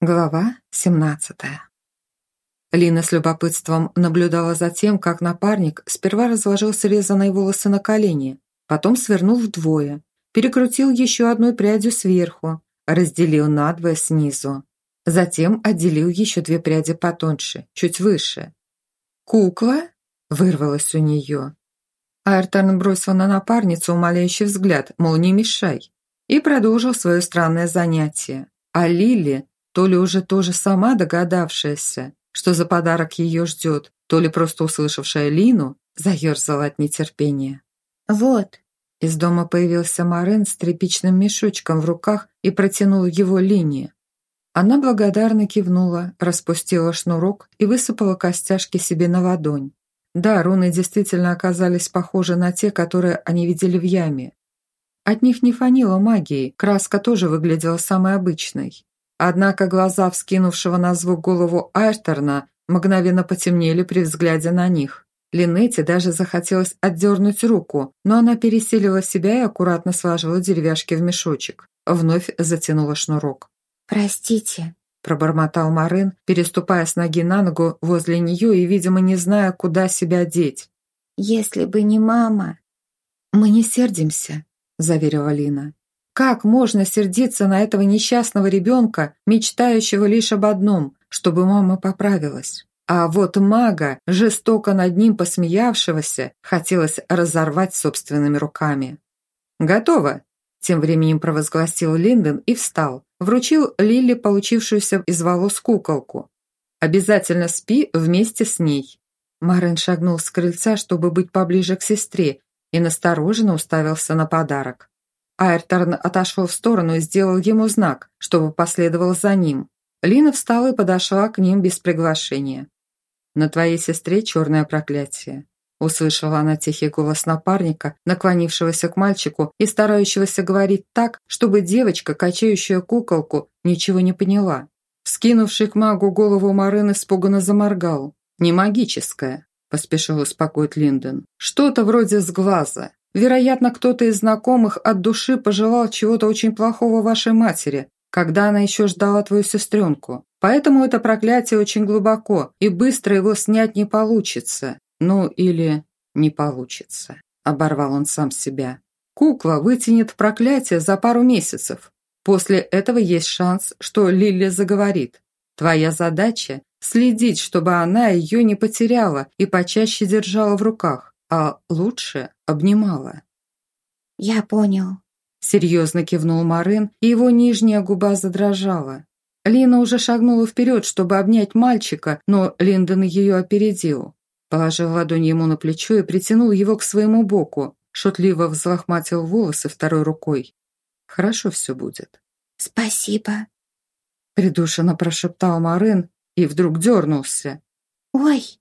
Глава 17 Лина с любопытством наблюдала за тем, как напарник сперва разложил срезанные волосы на колени, потом свернул вдвое, перекрутил еще одной прядью сверху, разделил надвое снизу. Затем отделил еще две пряди потоньше, чуть выше. «Кукла?» – вырвалась у нее. Айртон бросил на напарницу умоляющий взгляд, мол, не мешай, и продолжил свое странное занятие. А Лили то ли уже тоже сама догадавшаяся, что за подарок ее ждет, то ли просто услышавшая Лину, заерзала от нетерпения. «Вот». Из дома появился Марен с тряпичным мешочком в руках и протянул его Лине. Она благодарно кивнула, распустила шнурок и высыпала костяшки себе на ладонь. Да, руны действительно оказались похожи на те, которые они видели в яме. От них не фанило магией, краска тоже выглядела самой обычной. Однако глаза вскинувшего на звук голову Айрторна мгновенно потемнели при взгляде на них. Линете даже захотелось отдернуть руку, но она пересилила себя и аккуратно сложила деревяшки в мешочек. Вновь затянула шнурок. «Простите», – пробормотал Марын, переступая с ноги на ногу возле нее и, видимо, не зная, куда себя деть. «Если бы не мама...» «Мы не сердимся», – заверила Лина. Как можно сердиться на этого несчастного ребенка, мечтающего лишь об одном, чтобы мама поправилась? А вот мага, жестоко над ним посмеявшегося, хотелось разорвать собственными руками. «Готово!» – тем временем провозгласил Линдон и встал. Вручил Лиле получившуюся из волос куколку. «Обязательно спи вместе с ней». Марин шагнул с крыльца, чтобы быть поближе к сестре, и настороженно уставился на подарок. Айрторн отошел в сторону и сделал ему знак, чтобы последовал за ним. Лина встала и подошла к ним без приглашения. «На твоей сестре черное проклятие», – услышала она тихий голос напарника, наклонившегося к мальчику и старающегося говорить так, чтобы девочка, качающая куколку, ничего не поняла. Скинувший к магу голову Марын испуганно заморгал. «Не магическое», – поспешил успокоить Линдон. «Что-то вроде сглаза. Вероятно, кто-то из знакомых от души пожелал чего-то очень плохого вашей матери, когда она еще ждала твою сестренку. Поэтому это проклятие очень глубоко, и быстро его снять не получится. Ну, или не получится. Оборвал он сам себя. Кукла вытянет проклятие за пару месяцев. После этого есть шанс, что Лили заговорит. Твоя задача – следить, чтобы она ее не потеряла и почаще держала в руках а лучше обнимала. «Я понял», – серьезно кивнул Марын, и его нижняя губа задрожала. Лина уже шагнула вперед, чтобы обнять мальчика, но Линдон ее опередил. Положил ладонь ему на плечо и притянул его к своему боку, шутливо взлохматил волосы второй рукой. «Хорошо все будет». «Спасибо», – придушенно прошептал Марын и вдруг дернулся. «Ой!»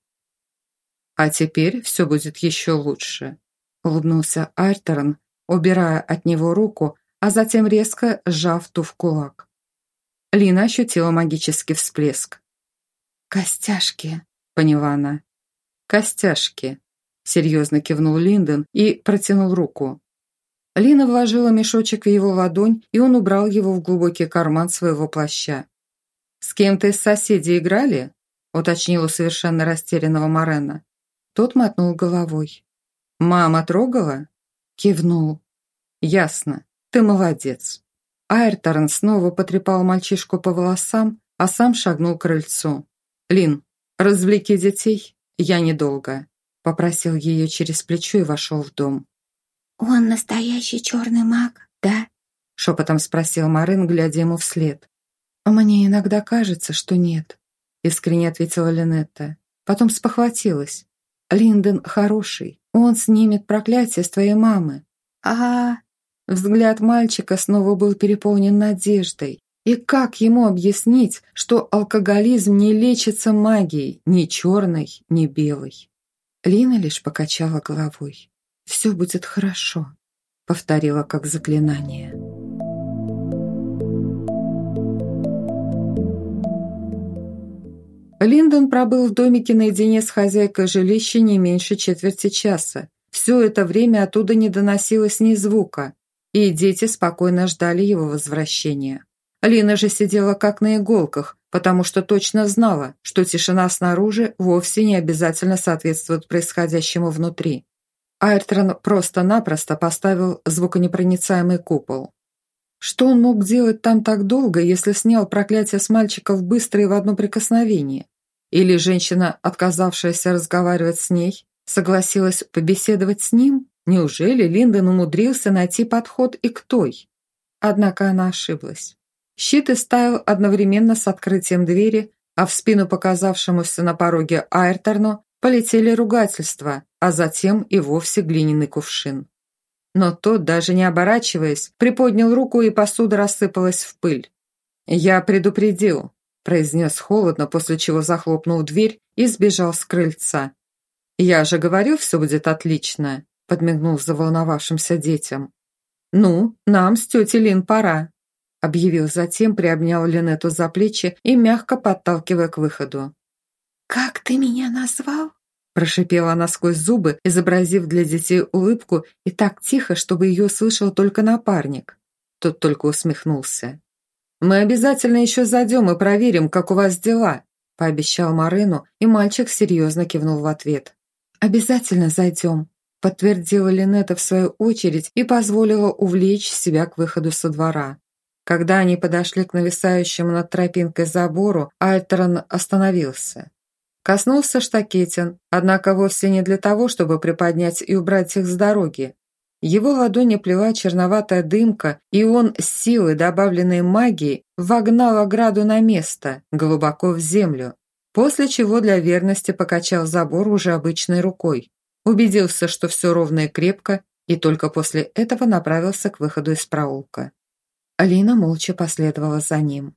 «А теперь все будет еще лучше», – улыбнулся Альтерн, убирая от него руку, а затем резко сжав ту в кулак. Лина ощутила магический всплеск. «Костяшки», – поняла она. «Костяшки», – серьезно кивнул Линдон и протянул руку. Лина вложила мешочек в его ладонь, и он убрал его в глубокий карман своего плаща. «С кем-то из соседей играли?» – уточнила совершенно растерянного Морена. Тот мотнул головой. «Мама трогала?» Кивнул. «Ясно. Ты молодец». Айрторн снова потрепал мальчишку по волосам, а сам шагнул к крыльцу. «Лин, развлеки детей, я недолго», – попросил ее через плечо и вошел в дом. «Он настоящий черный маг, да?» – шепотом спросил Марын, глядя ему вслед. «Мне иногда кажется, что нет», – искренне ответила Линетта. Потом спохватилась. Линдон хороший, он снимет проклятие с твоей мамы. А, взгляд мальчика снова был переполнен надеждой. И как ему объяснить, что алкоголизм не лечится магией, ни черной, ни белой? Лина лишь покачала головой. «Все будет хорошо», — повторила как заклинание. Линдон пробыл в домике наедине с хозяйкой жилища не меньше четверти часа. Все это время оттуда не доносилось ни звука, и дети спокойно ждали его возвращения. Лина же сидела как на иголках, потому что точно знала, что тишина снаружи вовсе не обязательно соответствует происходящему внутри. Айртрон просто-напросто поставил звуконепроницаемый купол. Что он мог делать там так долго, если снял проклятие с мальчиков быстро и в одно прикосновение? Или женщина, отказавшаяся разговаривать с ней, согласилась побеседовать с ним? Неужели Линдон умудрился найти подход и к той? Однако она ошиблась. Щит истаял одновременно с открытием двери, а в спину показавшемуся на пороге Айрторну полетели ругательства, а затем и вовсе глиняный кувшин. Но тот, даже не оборачиваясь, приподнял руку, и посуда рассыпалась в пыль. «Я предупредил», – произнес холодно, после чего захлопнул дверь и сбежал с крыльца. «Я же говорю, все будет отлично», – подмигнул заволновавшимся детям. «Ну, нам с тетей Лин пора», – объявил затем, приобнял Линету за плечи и мягко подталкивая к выходу. «Как ты меня назвал?» Прошипела она сквозь зубы, изобразив для детей улыбку и так тихо, чтобы ее слышал только напарник. Тот только усмехнулся. «Мы обязательно еще зайдем и проверим, как у вас дела», пообещал Марину, и мальчик серьезно кивнул в ответ. «Обязательно зайдем», подтвердила Линета в свою очередь и позволила увлечь себя к выходу со двора. Когда они подошли к нависающему над тропинкой забору, Альтерон остановился. Коснулся штакетин, однако вовсе не для того, чтобы приподнять и убрать их с дороги. Его ладони плела черноватая дымка, и он с силой, добавленной магией, вогнал ограду на место, глубоко в землю, после чего для верности покачал забор уже обычной рукой. Убедился, что все ровно и крепко, и только после этого направился к выходу из проулка. Алина молча последовала за ним.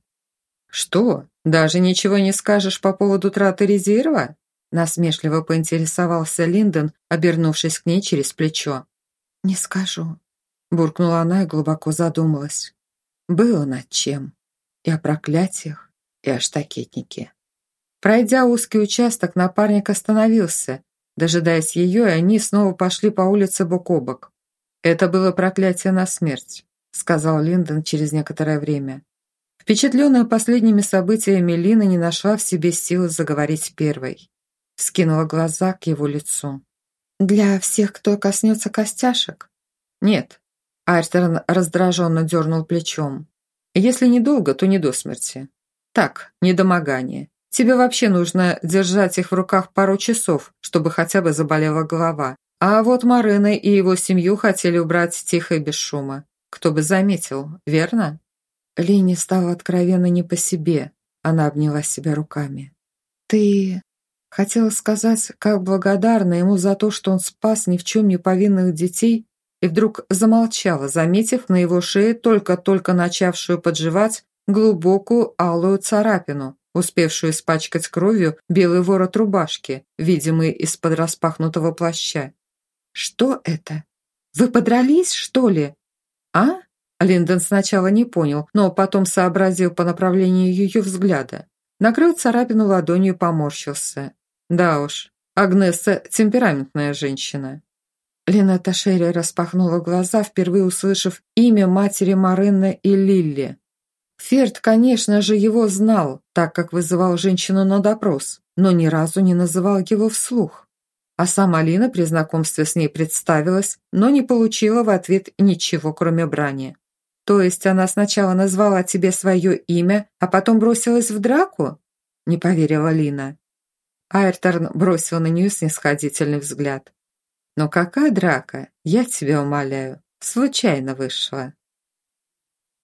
«Что, даже ничего не скажешь по поводу траты резерва?» Насмешливо поинтересовался Линдон, обернувшись к ней через плечо. «Не скажу», – буркнула она и глубоко задумалась. Было над чем. И о проклятиях, и о штакетнике. Пройдя узкий участок, напарник остановился. Дожидаясь ее, и они снова пошли по улице бок о бок. «Это было проклятие на смерть», – сказал Линдон через некоторое время. Впечатленная последними событиями, Лина не нашла в себе силы заговорить первой. Скинула глаза к его лицу. «Для всех, кто коснется костяшек?» «Нет». Айртерн раздраженно дернул плечом. «Если недолго, то не до смерти. Так, недомогание. Тебе вообще нужно держать их в руках пару часов, чтобы хотя бы заболела голова. А вот Марына и его семью хотели убрать тихо и без шума. Кто бы заметил, верно?» Лине стало откровенно не по себе. Она обняла себя руками. «Ты...» Хотела сказать, как благодарна ему за то, что он спас ни в чем не повинных детей, и вдруг замолчала, заметив на его шее только-только начавшую подживать глубокую алую царапину, успевшую испачкать кровью белый ворот рубашки, видимый из-под распахнутого плаща. «Что это? Вы подрались, что ли?» «А?» Линдон сначала не понял, но потом сообразил по направлению ее взгляда. Накрыл царапину ладонью и поморщился. Да уж, Агнесса – темпераментная женщина. Лената Шерри распахнула глаза, впервые услышав имя матери Маренны и Лилли. Ферд, конечно же, его знал, так как вызывал женщину на допрос, но ни разу не называл его вслух. А сама Алина при знакомстве с ней представилась, но не получила в ответ ничего, кроме брани. То есть она сначала назвала тебе свое имя, а потом бросилась в драку? Не поверила Лина. Айрторн бросил на нее снисходительный взгляд. Но какая драка, я тебя умоляю, случайно вышла.